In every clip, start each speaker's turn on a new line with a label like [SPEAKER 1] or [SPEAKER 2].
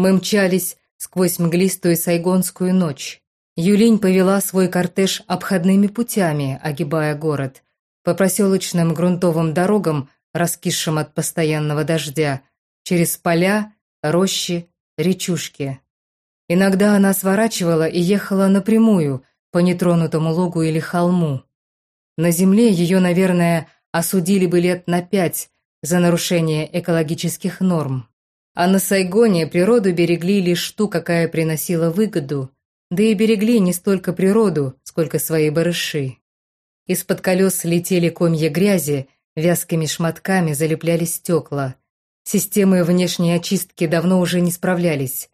[SPEAKER 1] Мы мчались сквозь мглистую сайгонскую ночь. Юлинь повела свой кортеж обходными путями, огибая город, по проселочным грунтовым дорогам, раскисшим от постоянного дождя, через поля, рощи, речушки. Иногда она сворачивала и ехала напрямую, по нетронутому лугу или холму. На земле ее, наверное, осудили бы лет на пять за нарушение экологических норм. А на Сайгоне природу берегли лишь ту, какая приносила выгоду, да и берегли не столько природу, сколько свои барыши. Из-под колес летели комья грязи, вязкими шматками залепляли стекла. Системы внешней очистки давно уже не справлялись.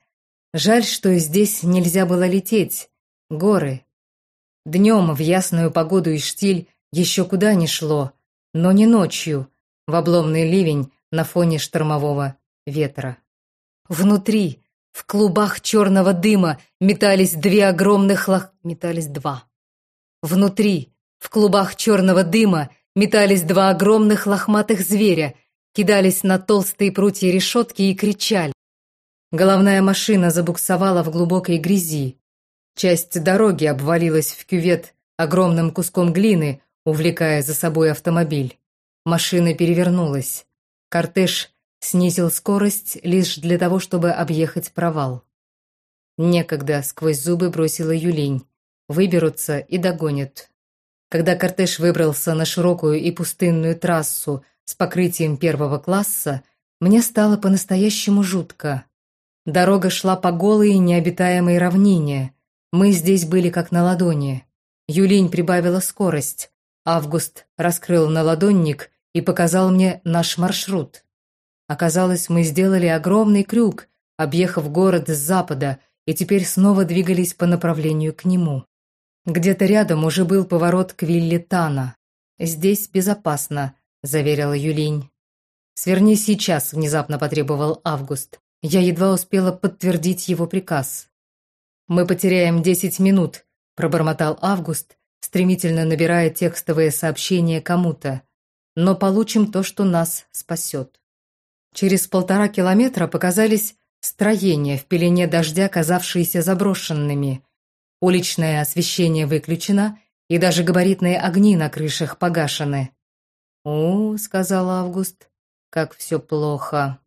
[SPEAKER 1] Жаль, что здесь нельзя было лететь. Горы. Днем в ясную погоду и штиль еще куда ни шло, но не ночью, в обломный ливень на фоне штормового ветра. Внутри, в клубах черного дыма, метались две огромных лох... метались два. Внутри, в клубах черного дыма, метались два огромных лохматых зверя, кидались на толстые прутья решетки и кричали. Головная машина забуксовала в глубокой грязи. Часть дороги обвалилась в кювет огромным куском глины, увлекая за собой автомобиль. Машина перевернулась. Кортеж снизил скорость лишь для того, чтобы объехать провал. Некогда сквозь зубы бросила Юлинь. Выберутся и догонят. Когда кортеж выбрался на широкую и пустынную трассу с покрытием первого класса, мне стало по-настоящему жутко. Дорога шла по голой и необитаемой равнине. Мы здесь были как на ладони. Юлинь прибавила скорость. Август раскрыл наладонник и показал мне наш маршрут. Оказалось, мы сделали огромный крюк, объехав город с запада, и теперь снова двигались по направлению к нему. Где-то рядом уже был поворот к вилле Тана. «Здесь безопасно», — заверила Юлинь. «Сверни сейчас», — внезапно потребовал Август. Я едва успела подтвердить его приказ. «Мы потеряем десять минут», — пробормотал Август, стремительно набирая текстовые сообщения кому-то. «Но получим то, что нас спасет». Через полтора километра показались строения в пелене дождя, казавшиеся заброшенными. Уличное освещение выключено, и даже габаритные огни на крышах погашены. «О», — сказал Август, — «как все плохо».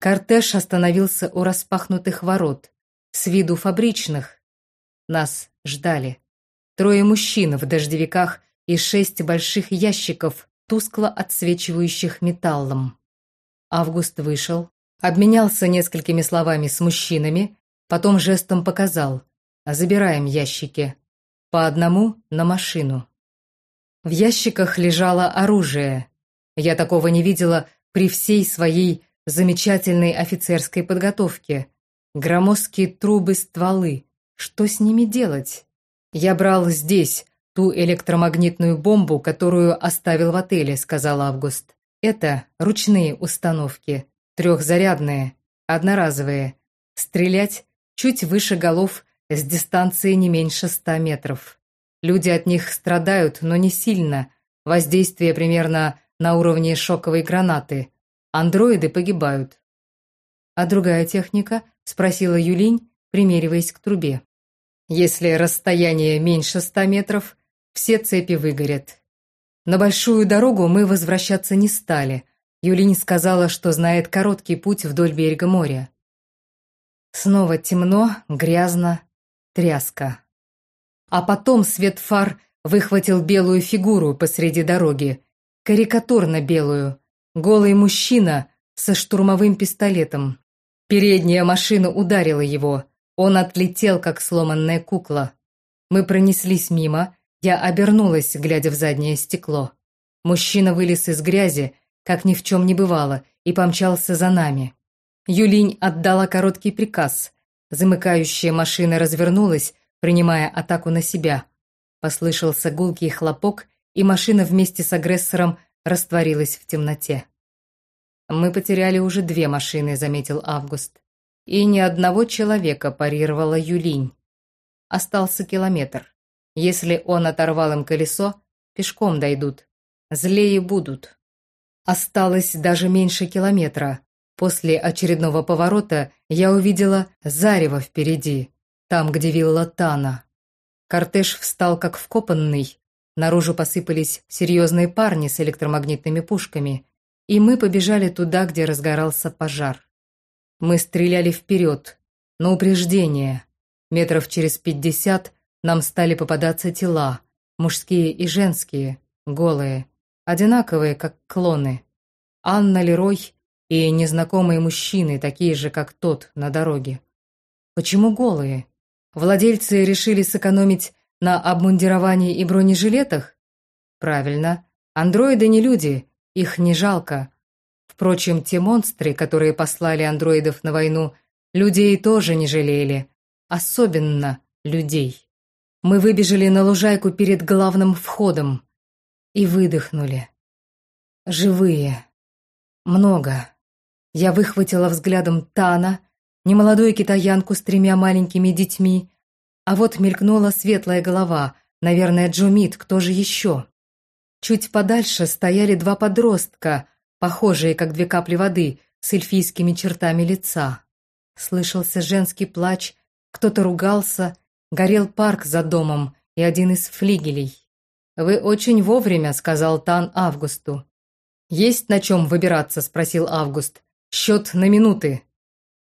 [SPEAKER 1] Кортеж остановился у распахнутых ворот, с виду фабричных. Нас ждали. Трое мужчин в дождевиках и шесть больших ящиков, тускло отсвечивающих металлом. Август вышел, обменялся несколькими словами с мужчинами, потом жестом показал «Забираем ящики». По одному на машину. В ящиках лежало оружие. Я такого не видела при всей своей замечательной офицерской подготовке. Громоздкие трубы-стволы. Что с ними делать? «Я брал здесь ту электромагнитную бомбу, которую оставил в отеле», — сказал Август. «Это ручные установки, трехзарядные, одноразовые. Стрелять чуть выше голов с дистанции не меньше ста метров. Люди от них страдают, но не сильно. Воздействие примерно на уровне шоковой гранаты. Андроиды погибают». «А другая техника?» — спросила Юлинь, примериваясь к трубе. Если расстояние меньше ста метров, все цепи выгорят. На большую дорогу мы возвращаться не стали. Юлинь сказала, что знает короткий путь вдоль берега моря. Снова темно, грязно, тряска. А потом свет фар выхватил белую фигуру посреди дороги, карикатурно белую, голый мужчина со штурмовым пистолетом. Передняя машина ударила его, он отлетел, как сломанная кукла. Мы пронеслись мимо, я обернулась, глядя в заднее стекло. Мужчина вылез из грязи, как ни в чем не бывало, и помчался за нами. Юлинь отдала короткий приказ. Замыкающая машина развернулась, принимая атаку на себя. Послышался гулкий хлопок, и машина вместе с агрессором растворилась в темноте. «Мы потеряли уже две машины», — заметил Август и ни одного человека парировала Юлинь. Остался километр. Если он оторвал им колесо, пешком дойдут. Злее будут. Осталось даже меньше километра. После очередного поворота я увидела зарево впереди, там, где вилла Тана. Кортеж встал как вкопанный, наружу посыпались серьезные парни с электромагнитными пушками, и мы побежали туда, где разгорался пожар. Мы стреляли вперед, на упреждение. Метров через пятьдесят нам стали попадаться тела, мужские и женские, голые, одинаковые, как клоны. Анна Лерой и незнакомые мужчины, такие же, как тот на дороге. Почему голые? Владельцы решили сэкономить на обмундировании и бронежилетах? Правильно, андроиды не люди, их не жалко. Впрочем, те монстры, которые послали андроидов на войну, людей тоже не жалели. Особенно людей. Мы выбежали на лужайку перед главным входом и выдохнули. Живые. Много. Я выхватила взглядом Тана, немолодую китаянку с тремя маленькими детьми, а вот мелькнула светлая голова, наверное, Джумит, кто же еще? Чуть подальше стояли два подростка, похожие, как две капли воды, с эльфийскими чертами лица. Слышался женский плач, кто-то ругался, горел парк за домом и один из флигелей. «Вы очень вовремя», — сказал Тан Августу. «Есть на чем выбираться?» — спросил Август. «Счет на минуты».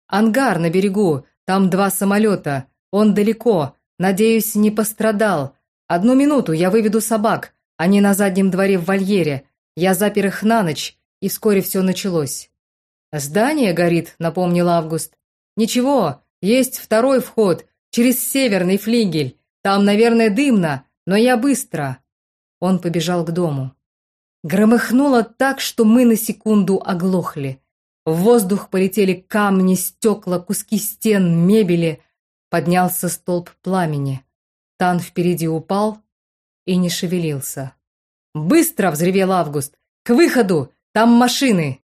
[SPEAKER 1] «Ангар на берегу, там два самолета. Он далеко. Надеюсь, не пострадал. Одну минуту, я выведу собак. Они на заднем дворе в вольере. Я запер их на ночь, и вскоре все началось». «Здание горит», — напомнил Август. «Ничего, есть второй вход, через северный флигель. Там, наверное, дымно, но я быстро». Он побежал к дому. Громыхнуло так, что мы на секунду оглохли. В воздух полетели камни, стекла, куски стен, мебели. Поднялся столб пламени. Тан впереди упал и не шевелился. «Быстро!» — взревел Август. «К выходу! Там машины!»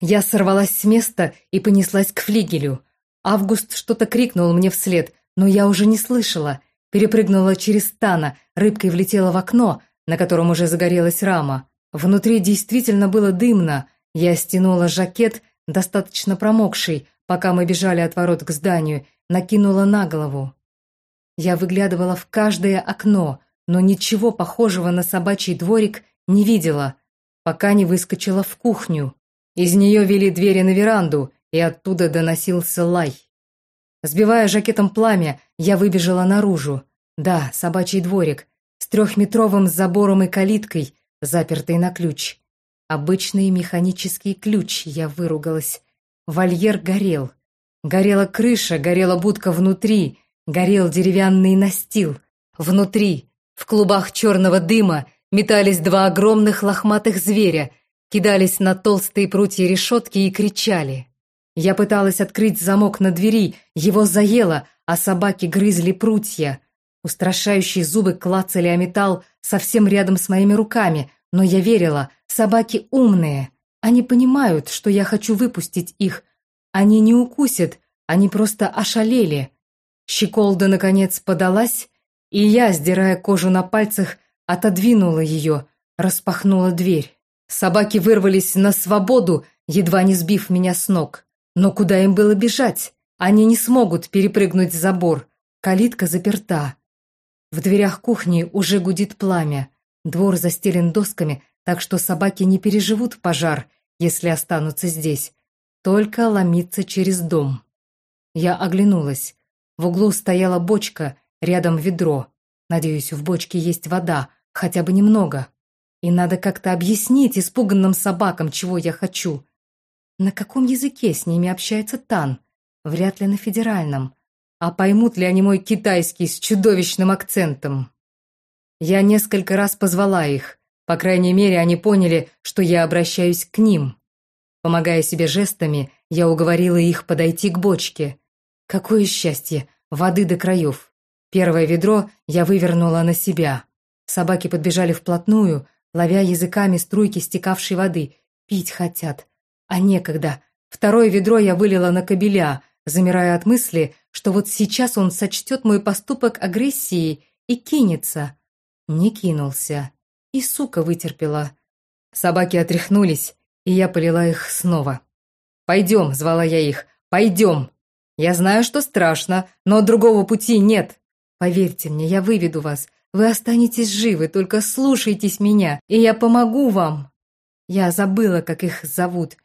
[SPEAKER 1] Я сорвалась с места и понеслась к флигелю. Август что-то крикнул мне вслед, но я уже не слышала. Перепрыгнула через Тана, рыбкой влетела в окно, на котором уже загорелась рама. Внутри действительно было дымно. Я стянула жакет, достаточно промокший, пока мы бежали от ворот к зданию, накинула на голову. Я выглядывала в каждое окно, но ничего похожего на собачий дворик не видела, пока не выскочила в кухню. Из нее вели двери на веранду, и оттуда доносился лай. Сбивая жакетом пламя, я выбежала наружу. Да, собачий дворик, с трехметровым забором и калиткой, запертой на ключ. Обычный механический ключ, я выругалась. Вольер горел. Горела крыша, горела будка внутри, горел деревянный настил. Внутри, в клубах черного дыма, метались два огромных лохматых зверя, кидались на толстые прутья решетки и кричали. Я пыталась открыть замок на двери, его заело, а собаки грызли прутья. Устрашающие зубы клацали о металл совсем рядом с моими руками, но я верила, собаки умные. Они понимают, что я хочу выпустить их. Они не укусят, они просто ошалели. Щеколда, наконец, подалась, и я, сдирая кожу на пальцах, отодвинула ее, распахнула дверь. Собаки вырвались на свободу, едва не сбив меня с ног. Но куда им было бежать? Они не смогут перепрыгнуть забор. Калитка заперта. В дверях кухни уже гудит пламя. Двор застелен досками, так что собаки не переживут пожар, если останутся здесь. Только ломиться через дом. Я оглянулась. В углу стояла бочка, рядом ведро. Надеюсь, в бочке есть вода, хотя бы немного. И надо как-то объяснить испуганным собакам, чего я хочу. На каком языке с ними общается Тан? Вряд ли на федеральном. А поймут ли они мой китайский с чудовищным акцентом? Я несколько раз позвала их. По крайней мере, они поняли, что я обращаюсь к ним. Помогая себе жестами, я уговорила их подойти к бочке. Какое счастье! Воды до краев. Первое ведро я вывернула на себя. Собаки подбежали вплотную, ловя языками струйки стекавшей воды. Пить хотят. А некогда. Второе ведро я вылила на кобеля, замирая от мысли, что вот сейчас он сочтет мой поступок агрессией и кинется. Не кинулся. И сука вытерпела. Собаки отряхнулись, и я полила их снова. «Пойдем», — звала я их, — «пойдем». Я знаю, что страшно, но другого пути нет. Поверьте мне, я выведу вас. Вы останетесь живы, только слушайтесь меня, и я помогу вам. Я забыла, как их зовут.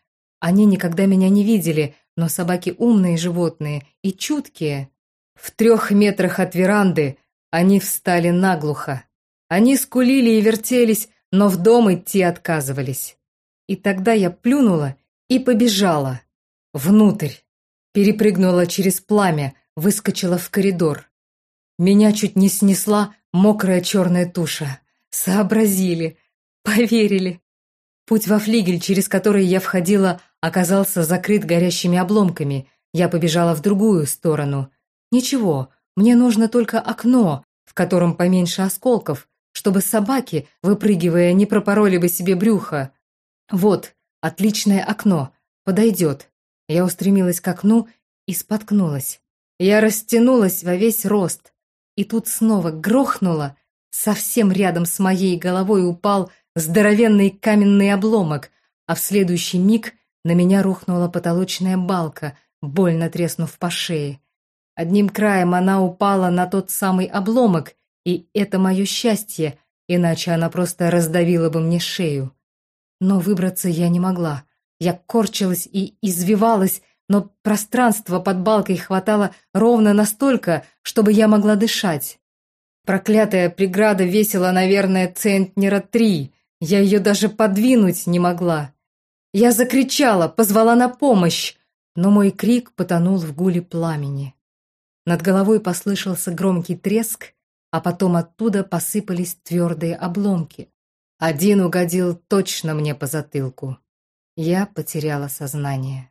[SPEAKER 1] Они никогда меня не видели, но собаки умные животные и чуткие. В трех метрах от веранды они встали наглухо. Они скулили и вертелись, но в дом идти отказывались. И тогда я плюнула и побежала. Внутрь. Перепрыгнула через пламя, выскочила в коридор. Меня чуть не снесла мокрая черная туша. Сообразили, поверили. Путь во флигель, через который я входила, оказался закрыт горящими обломками. Я побежала в другую сторону. Ничего, мне нужно только окно, в котором поменьше осколков, чтобы собаки, выпрыгивая, не пропороли бы себе брюхо. Вот, отличное окно, подойдет. Я устремилась к окну и споткнулась. Я растянулась во весь рост. И тут снова грохнула. Совсем рядом с моей головой упал здоровенный каменный обломок, а в следующий миг на меня рухнула потолочная балка, больно треснув по шее. Одним краем она упала на тот самый обломок, и это мое счастье, иначе она просто раздавила бы мне шею. Но выбраться я не могла. Я корчилась и извивалась, но пространства под балкой хватало ровно настолько, чтобы я могла дышать. Проклятая преграда весила, наверное, центнера три. Я ее даже подвинуть не могла. Я закричала, позвала на помощь, но мой крик потонул в гуле пламени. Над головой послышался громкий треск, а потом оттуда посыпались твердые обломки. Один угодил точно мне по затылку. Я потеряла сознание.